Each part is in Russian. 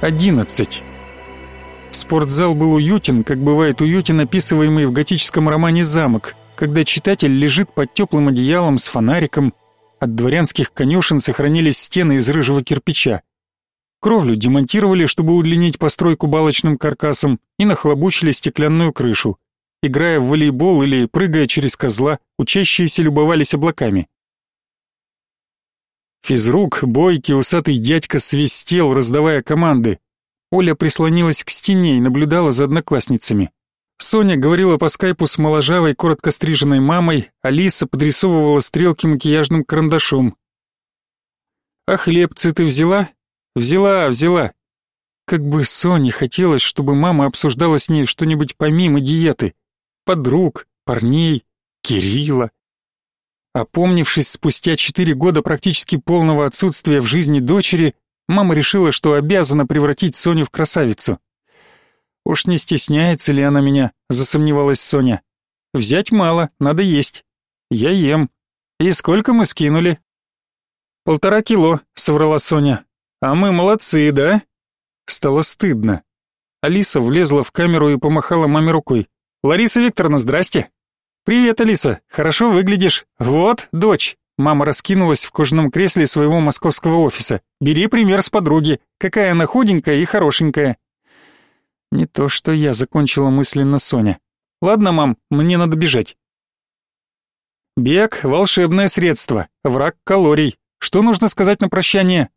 11. Спортзал был уютен, как бывает уютен описываемый в готическом романе замок, когда читатель лежит под теплым одеялом с фонариком. От дворянских конюшен сохранились стены из рыжего кирпича. Кровлю демонтировали, чтобы удлинить постройку балочным каркасом, и нахлобучили стеклянную крышу. Играя в волейбол или прыгая через козла, учащиеся любовались облаками. Физрук, бойкий, усатый дядька свистел, раздавая команды. Оля прислонилась к стене и наблюдала за одноклассницами. Соня говорила по скайпу с моложавой, коротко стриженной мамой, Алиса подрисовывала стрелки макияжным карандашом. «А хлебцы ты взяла?» «Взяла, взяла». Как бы Соне хотелось, чтобы мама обсуждала с ней что-нибудь помимо диеты. Подруг, парней, Кирилла. Опомнившись спустя четыре года практически полного отсутствия в жизни дочери, мама решила, что обязана превратить Соню в красавицу. «Уж не стесняется ли она меня?» — засомневалась Соня. «Взять мало, надо есть. Я ем. И сколько мы скинули?» «Полтора кило», — соврала Соня. «А мы молодцы, да?» Стало стыдно. Алиса влезла в камеру и помахала маме рукой. «Лариса Викторовна, здрасте!» «Привет, Алиса, хорошо выглядишь. Вот, дочь». Мама раскинулась в кожаном кресле своего московского офиса. «Бери пример с подруги. Какая она худенькая и хорошенькая». Не то, что я закончила мысленно Соня. «Ладно, мам, мне надо бежать». Бег — волшебное средство, враг калорий. Что нужно сказать на прощание?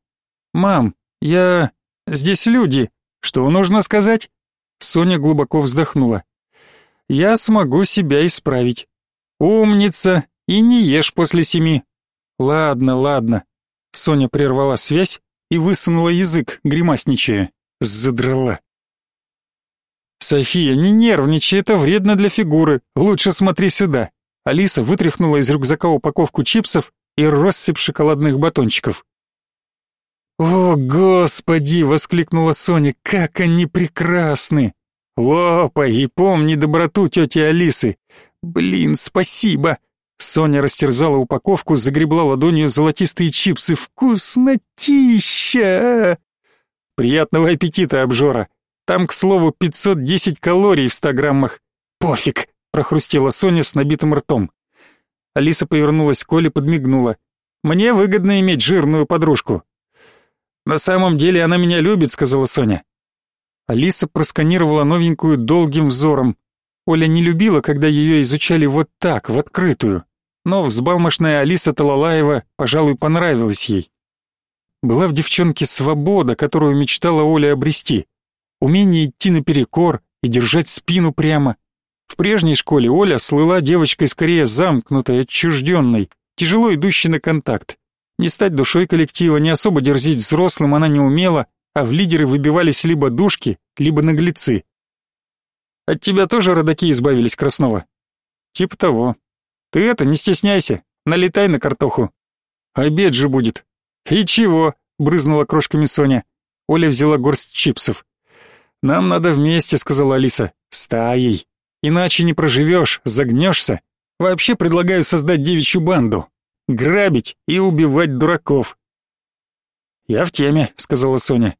«Мам, я... здесь люди. Что нужно сказать?» Соня глубоко вздохнула я смогу себя исправить. Умница, и не ешь после семи. Ладно, ладно. Соня прервала связь и высунула язык, гримасничая. Задрала. София, не нервничай, это вредно для фигуры. Лучше смотри сюда. Алиса вытряхнула из рюкзака упаковку чипсов и россыпь шоколадных батончиков. «О, Господи!» — воскликнула Соня. «Как они прекрасны!» Лопай и помни доброту тети Алисы. Блин, спасибо. Соня растерзала упаковку, загребла ладонью золотистые чипсы. Вкуснотища! Приятного аппетита, обжора. Там, к слову, 510 калорий в 100 граммах. Пофиг, прохрустела Соня с набитым ртом. Алиса повернулась к Оле, подмигнула. Мне выгодно иметь жирную подружку. На самом деле она меня любит, сказала Соня. Алиса просканировала новенькую долгим взором. Оля не любила, когда ее изучали вот так, в открытую. Но взбалмошная Алиса Талалаева, пожалуй, понравилась ей. Была в девчонке свобода, которую мечтала Оля обрести. Умение идти наперекор и держать спину прямо. В прежней школе Оля слыла девочкой скорее замкнутой, отчужденной, тяжело идущей на контакт. Не стать душой коллектива, не особо дерзить взрослым она не умела, а в лидеры выбивались либо душки, либо наглецы. От тебя тоже родаки избавились, Краснова? Типа того. Ты это, не стесняйся, налетай на картоху. Обед же будет. И чего? Брызнула крошками Соня. Оля взяла горсть чипсов. Нам надо вместе, сказала Алиса. Стаей. Иначе не проживешь, загнешься. Вообще предлагаю создать девичью банду. Грабить и убивать дураков. Я в теме, сказала Соня.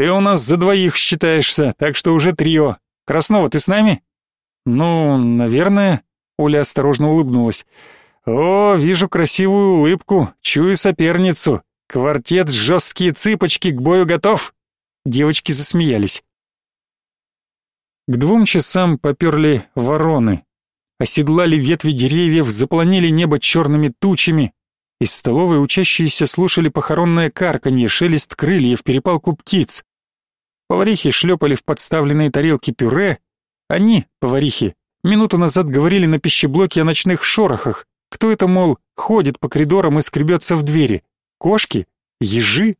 Ты у нас за двоих считаешься, так что уже трио. Краснова, ты с нами? Ну, наверное, Оля осторожно улыбнулась. О, вижу красивую улыбку, чую соперницу. Квартет жесткие цыпочки к бою готов? Девочки засмеялись. К двум часам поперли вороны. Оседлали ветви деревьев, запланили небо черными тучами. Из столовой учащиеся слушали похоронное карканье, шелест крыльев, перепалку птиц. Поварихи шлепали в подставленные тарелки пюре. Они, поварихи, минуту назад говорили на пищеблоке о ночных шорохах. Кто это, мол, ходит по коридорам и скребется в двери? Кошки? Ежи?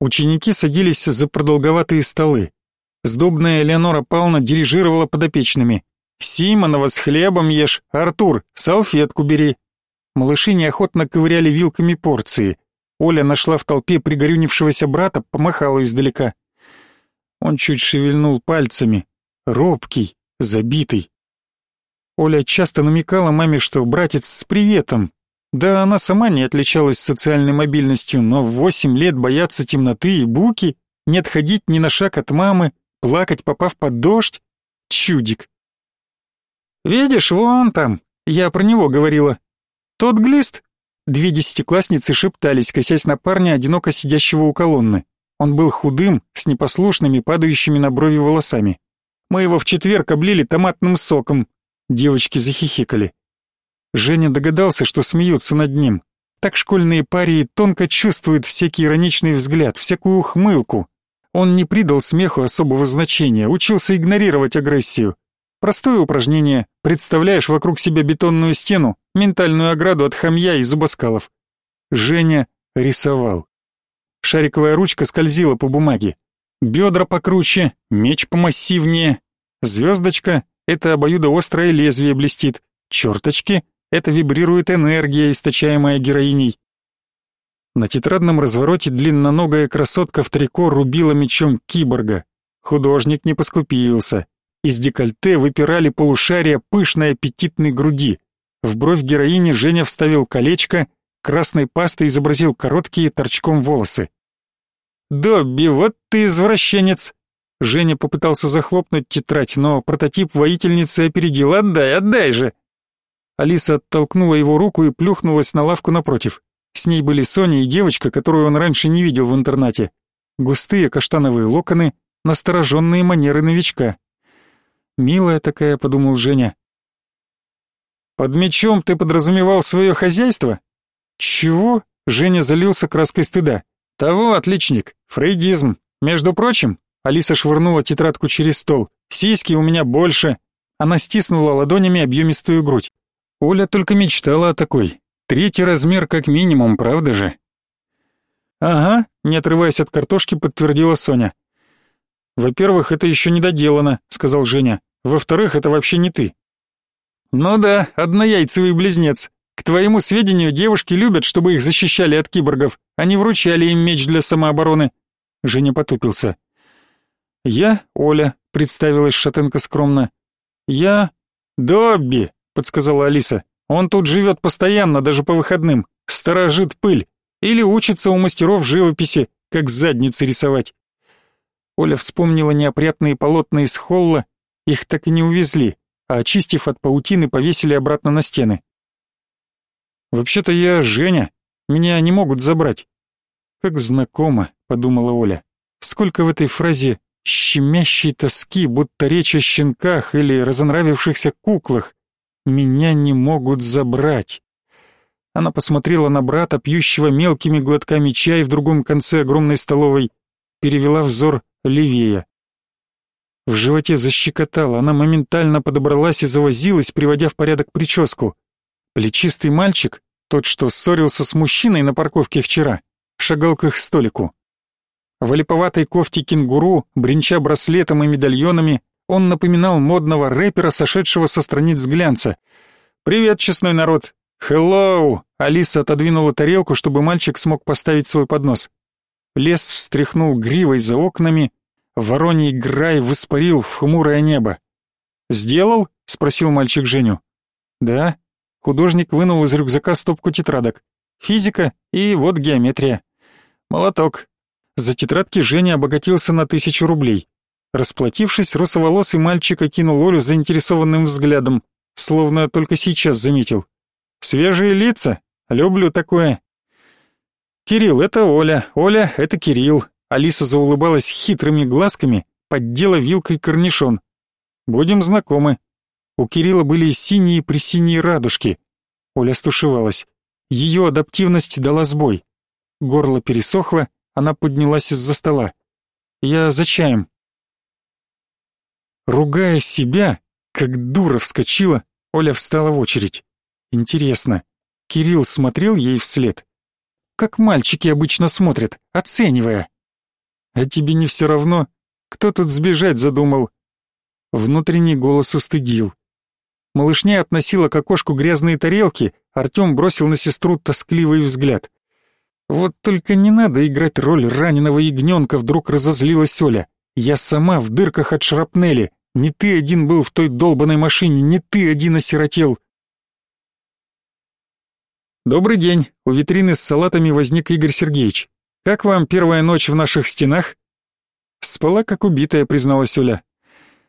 Ученики садились за продолговатые столы. Сдобная Элеонора Павловна дирижировала подопечными. «Симонова с хлебом ешь, Артур, салфетку бери». Малыши неохотно ковыряли вилками порции. Оля нашла в толпе пригорюнившегося брата, помахала издалека. Он чуть шевельнул пальцами, робкий, забитый. Оля часто намекала маме, что братец с приветом. Да она сама не отличалась социальной мобильностью, но в восемь лет бояться темноты и буки не отходить ни на шаг от мамы, плакать, попав под дождь. Чудик. «Видишь, вон там, я про него говорила. Тот глист?» Две десятиклассницы шептались, косясь на парня, одиноко сидящего у колонны. Он был худым, с непослушными, падающими на брови волосами. Мы его в четверг облили томатным соком. Девочки захихикали. Женя догадался, что смеются над ним. Так школьные парии тонко чувствуют всякий ироничный взгляд, всякую ухмылку. Он не придал смеху особого значения, учился игнорировать агрессию. Простое упражнение. Представляешь вокруг себя бетонную стену, ментальную ограду от хамья и зубоскалов. Женя рисовал. Шариковая ручка скользила по бумаге. Бедра покруче, меч помассивнее. Звездочка — это обоюдоострое лезвие блестит. Черточки — это вибрирует энергия, источаемая героиней. На тетрадном развороте длинноногая красотка в трико рубила мечом киборга. Художник не поскупился. Из декольте выпирали полушария пышной аппетитной груди. В бровь героини Женя вставил колечко, красной пастой изобразил короткие торчком волосы. «Добби, вот ты извращенец!» Женя попытался захлопнуть тетрадь, но прототип воительницы опередил. «Отдай, отдай же!» Алиса оттолкнула его руку и плюхнулась на лавку напротив. С ней были Соня и девочка, которую он раньше не видел в интернате. Густые каштановые локоны, настороженные манеры новичка. Милая такая, подумал Женя. Под мечом ты подразумевал свое хозяйство? Чего? Женя залился краской стыда. Того, отличник, фрейдизм. Между прочим, Алиса швырнула тетрадку через стол. Сиськи у меня больше. Она стиснула ладонями объемистую грудь. Оля только мечтала о такой. Третий размер как минимум, правда же? Ага, не отрываясь от картошки, подтвердила Соня. «Во-первых, это еще не доделано», — сказал Женя. «Во-вторых, это вообще не ты». «Ну да, однояйцевый близнец. К твоему сведению, девушки любят, чтобы их защищали от киборгов, а не вручали им меч для самообороны». Женя потупился. «Я Оля», — представилась Шатенко скромно. «Я Добби», — подсказала Алиса. «Он тут живет постоянно, даже по выходным. Сторожит пыль. Или учится у мастеров живописи, как задницы рисовать. Оля вспомнила неопрятные полотна из холла, их так и не увезли, а очистив от паутины, повесили обратно на стены. «Вообще-то я Женя, меня не могут забрать». «Как знакомо», — подумала Оля. «Сколько в этой фразе щемящей тоски, будто речь о щенках или разонравившихся куклах. Меня не могут забрать». Она посмотрела на брата, пьющего мелкими глотками чай в другом конце огромной столовой, перевела взор левее. В животе защекотало, она моментально подобралась и завозилась, приводя в порядок прическу. Плечистый мальчик, тот, что ссорился с мужчиной на парковке вчера, шагал к их столику. В олиповатой кофте кенгуру, бренча браслетом и медальонами, он напоминал модного рэпера, сошедшего со страниц глянца. «Привет, честной народ!» «Хеллоу!» Алиса отодвинула тарелку, чтобы мальчик смог поставить свой поднос. Лес встряхнул гривой за окнами, вороний грай воспарил в хмурое небо. «Сделал?» — спросил мальчик Женю. «Да». Художник вынул из рюкзака стопку тетрадок. «Физика и вот геометрия». «Молоток». За тетрадки Женя обогатился на тысячу рублей. Расплатившись, русоволосый мальчик окинул Олю заинтересованным взглядом, словно только сейчас заметил. «Свежие лица? Люблю такое. «Кирилл, это Оля, Оля, это Кирилл». Алиса заулыбалась хитрыми глазками, поддела вилкой корнишон. «Будем знакомы». У Кирилла были синие-пресиние радужки. Оля стушевалась. Ее адаптивность дала сбой. Горло пересохло, она поднялась из-за стола. «Я за чаем». Ругая себя, как дура вскочила, Оля встала в очередь. Интересно, Кирилл смотрел ей вслед? как мальчики обычно смотрят, оценивая. А тебе не все равно, кто тут сбежать задумал? Внутренний голос устыдил. Малышня относила к окошку грязные тарелки, Артем бросил на сестру тоскливый взгляд. Вот только не надо играть роль раненого ягненка, вдруг разозлилась Оля. Я сама в дырках от шрапнели. Не ты один был в той долбанной машине, не ты один осиротел. «Добрый день. У витрины с салатами возник Игорь Сергеевич. Как вам первая ночь в наших стенах?» Спала как убитая, призналась Оля.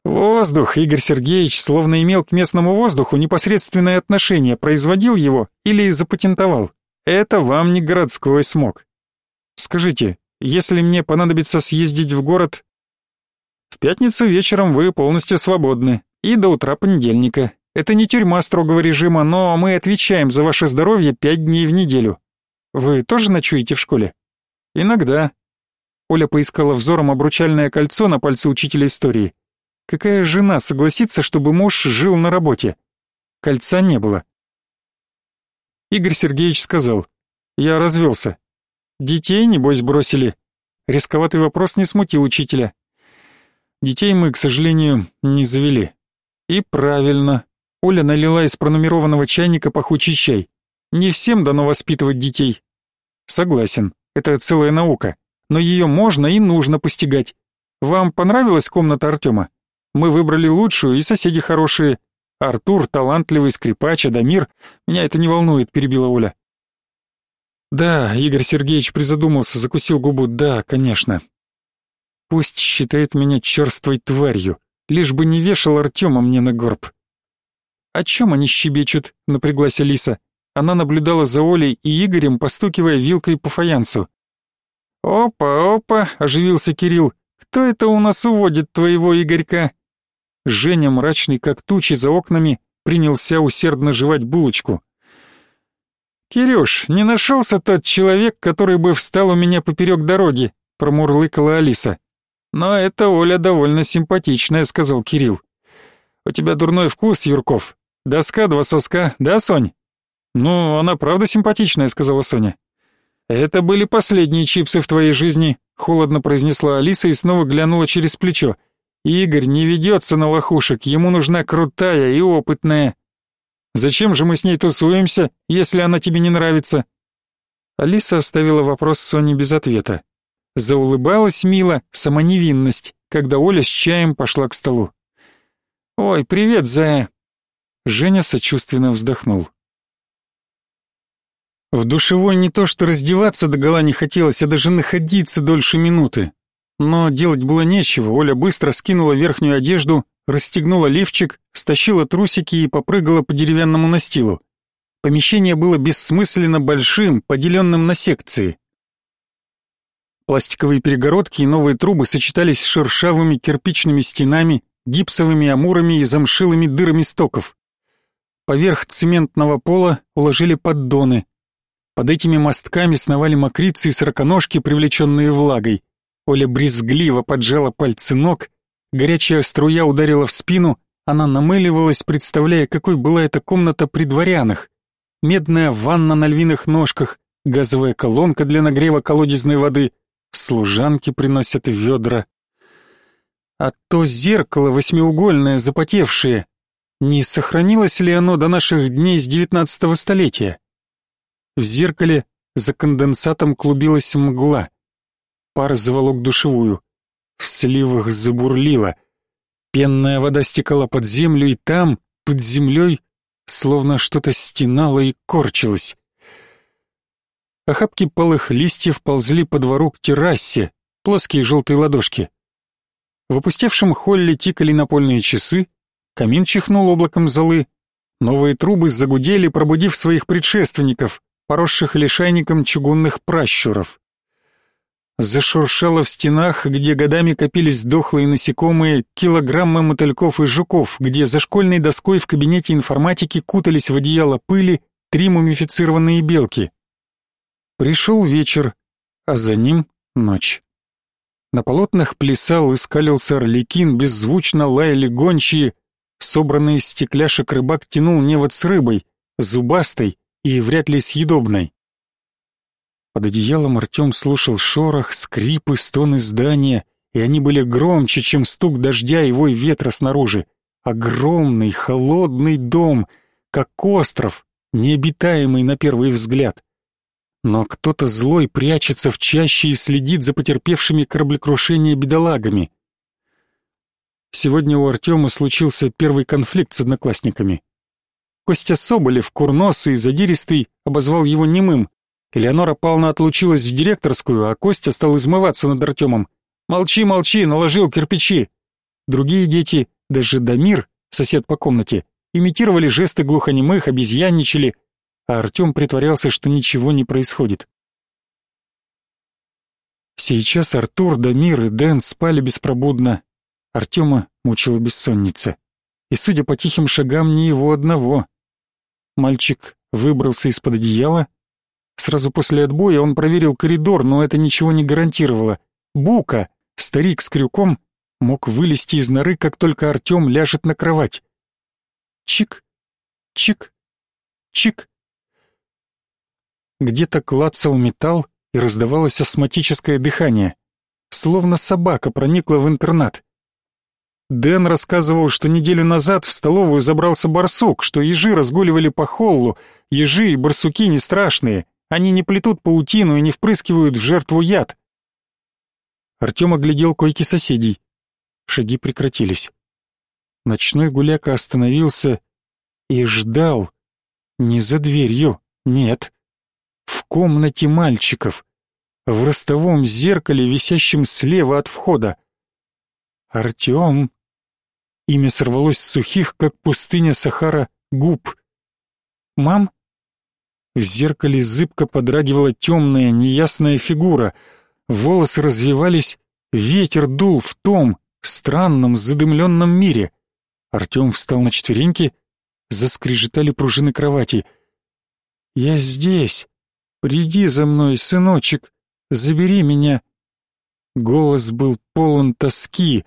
Воздух, Игорь Сергеевич, словно имел к местному воздуху непосредственное отношение, производил его или запатентовал. Это вам не городской смог. Скажите, если мне понадобится съездить в город... В пятницу вечером вы полностью свободны, и до утра понедельника. Это не тюрьма строгого режима, но мы отвечаем за ваше здоровье пять дней в неделю. Вы тоже ночуете в школе? Иногда. Оля поискала взором обручальное кольцо на пальце учителя истории. Какая жена согласится, чтобы муж жил на работе? Кольца не было. Игорь Сергеевич сказал, я развелся. Детей, небось, бросили. Рисковатый вопрос не смутил учителя. Детей мы, к сожалению, не завели. И правильно. Оля налила из пронумерованного чайника пахучий чай. Не всем дано воспитывать детей. Согласен, это целая наука. Но ее можно и нужно постигать. Вам понравилась комната Артема? Мы выбрали лучшую, и соседи хорошие. Артур, талантливый скрипач, Адамир. Меня это не волнует, перебила Оля. Да, Игорь Сергеевич призадумался, закусил губу. Да, конечно. Пусть считает меня черствой тварью, лишь бы не вешал Артема мне на горб. О чем они щебечут? Напряглась Алиса. Она наблюдала за Олей и Игорем, постукивая вилкой по фаянсу. «Опа, опа!» — оживился Кирилл. «Кто это у нас уводит твоего Игорька?» Женя, мрачный как тучи за окнами, принялся усердно жевать булочку. «Кирюш, не нашелся тот человек, который бы встал у меня поперек дороги», — промурлыкала Алиса. «Но эта Оля довольно симпатичная», — сказал Кирилл. «У тебя дурной вкус, Юрков. Доска, два соска, да, Сонь?» «Ну, она правда симпатичная», — сказала Соня. «Это были последние чипсы в твоей жизни», — холодно произнесла Алиса и снова глянула через плечо. Игорь не ведется на лохушек, ему нужна крутая и опытная. Зачем же мы с ней тусуемся, если она тебе не нравится? Алиса оставила вопрос Соне без ответа. Заулыбалась мило, самоневинность, когда Оля с чаем пошла к столу. «Ой, привет, Зая!» Женя сочувственно вздохнул. В душевой не то что раздеваться догола не хотелось, а даже находиться дольше минуты. Но делать было нечего, Оля быстро скинула верхнюю одежду, расстегнула лифчик, стащила трусики и попрыгала по деревянному настилу. Помещение было бессмысленно большим, поделенным на секции. Пластиковые перегородки и новые трубы сочетались с шершавыми кирпичными стенами, гипсовыми амурами и замшилыми дырами стоков. Поверх цементного пола уложили поддоны. Под этими мостками сновали мокрицы и сороконожки, привлеченные влагой. Оля брезгливо поджала пальцы ног, горячая струя ударила в спину, она намыливалась, представляя, какой была эта комната при дворянах. Медная ванна на львиных ножках, газовая колонка для нагрева колодезной воды, служанки приносят ведра. А то зеркало восьмиугольное, запотевшее, не сохранилось ли оно до наших дней с девятнадцатого столетия? В зеркале за конденсатом клубилась мгла. Пар заволок душевую. В сливах забурлило. Пенная вода стекала под землю, и там, под землей, словно что-то стенало и корчилось. Охапки полых листьев ползли по двору к террасе, плоские желтые ладошки. В опустевшем холле тикали напольные часы, камин чихнул облаком золы, новые трубы загудели, пробудив своих предшественников, поросших лишайником чугунных пращуров. Зашуршало в стенах, где годами копились дохлые насекомые, килограммы мотыльков и жуков, где за школьной доской в кабинете информатики кутались в одеяло пыли три мумифицированные белки. Пришел вечер, а за ним ночь. На полотнах плясал и скалился орликин, беззвучно лаяли гончие, собранный из стекляшек рыбак тянул невод с рыбой, зубастой и вряд ли съедобной. Под одеялом Артем слушал шорох, скрипы, стоны здания, и они были громче, чем стук дождя и вой ветра снаружи. Огромный, холодный дом, как остров, необитаемый на первый взгляд. Но кто-то злой прячется в чаще и следит за потерпевшими кораблекрушение бедолагами. Сегодня у Артема случился первый конфликт с одноклассниками. Костя Соболев, курносый задиристый, обозвал его немым, Элеонора Павловна отлучилась в директорскую, а Костя стал измываться над Артемом. Молчи, молчи, наложил кирпичи. Другие дети, даже Дамир, сосед по комнате, имитировали жесты глухонемых, обезьянничали, а Артем притворялся, что ничего не происходит. Сейчас Артур, Дамир и Дэн спали беспробудно. Артема мучила бессонница. И, судя по тихим шагам, не его одного. Мальчик выбрался из-под одеяла. Сразу после отбоя он проверил коридор, но это ничего не гарантировало. Бука, старик с крюком, мог вылезти из норы, как только Артем ляжет на кровать. Чик, чик, чик. Где-то клацал металл и раздавалось астматическое дыхание. Словно собака проникла в интернат. Дэн рассказывал, что неделю назад в столовую забрался барсук, что ежи разгуливали по холлу. Ежи и барсуки не страшные, они не плетут паутину и не впрыскивают в жертву яд. Артем оглядел койки соседей. Шаги прекратились. Ночной гуляка остановился и ждал. Не за дверью, нет. В комнате мальчиков. В ростовом зеркале, висящем слева от входа. Артем. Имя сорвалось с сухих, как пустыня Сахара, губ. «Мам?» В зеркале зыбко подрагивала темная, неясная фигура. Волосы развивались, ветер дул в том, странном, задымленном мире. Артем встал на четвереньки, заскрежетали пружины кровати. «Я здесь. Приди за мной, сыночек. Забери меня». Голос был полон тоски.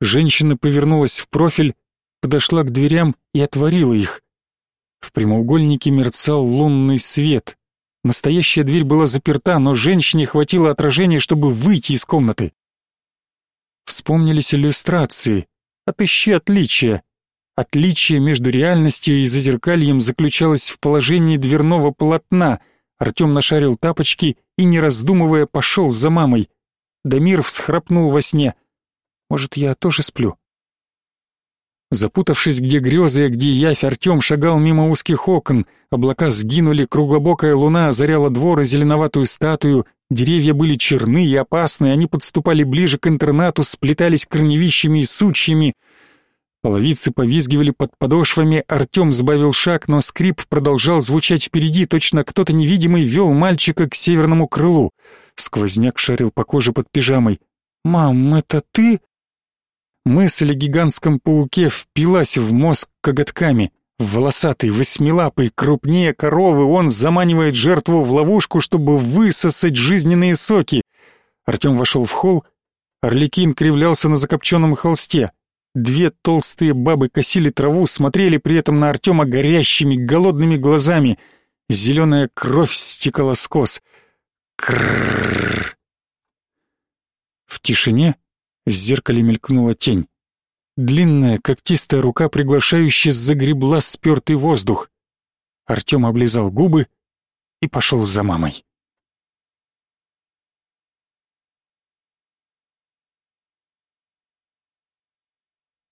Женщина повернулась в профиль, подошла к дверям и отворила их. В прямоугольнике мерцал лунный свет. Настоящая дверь была заперта, но женщине хватило отражения, чтобы выйти из комнаты. Вспомнились иллюстрации. Отыщи отличия. Отличие между реальностью и зазеркальем заключалось в положении дверного полотна. Артем нашарил тапочки и, не раздумывая, пошел за мамой. Дамир всхрапнул во сне. «Может, я тоже сплю?» Запутавшись, где грезы, а где явь, Артем шагал мимо узких окон. Облака сгинули, круглобокая луна озаряла двор и зеленоватую статую. Деревья были черны и опасны, они подступали ближе к интернату, сплетались корневищами и сучьями. Половицы повизгивали под подошвами, Артем сбавил шаг, но скрип продолжал звучать впереди, точно кто-то невидимый вел мальчика к северному крылу. Сквозняк шарил по коже под пижамой. «Мам, это ты?» Мысль о гигантском пауке впилась в мозг коготками. Волосатый, восьмилапый, крупнее коровы, он заманивает жертву в ловушку, чтобы высосать жизненные соки. Артем вошел в холл. Орликин кривлялся на закопченном холсте. Две толстые бабы косили траву, смотрели при этом на Артема горящими, голодными глазами. Зеленая кровь стекала с кос. Кррррр. В тишине в зеркале мелькнула тень. Длинная, когтистая рука приглашающе загребла спертый воздух. Артем облизал губы и пошел за мамой.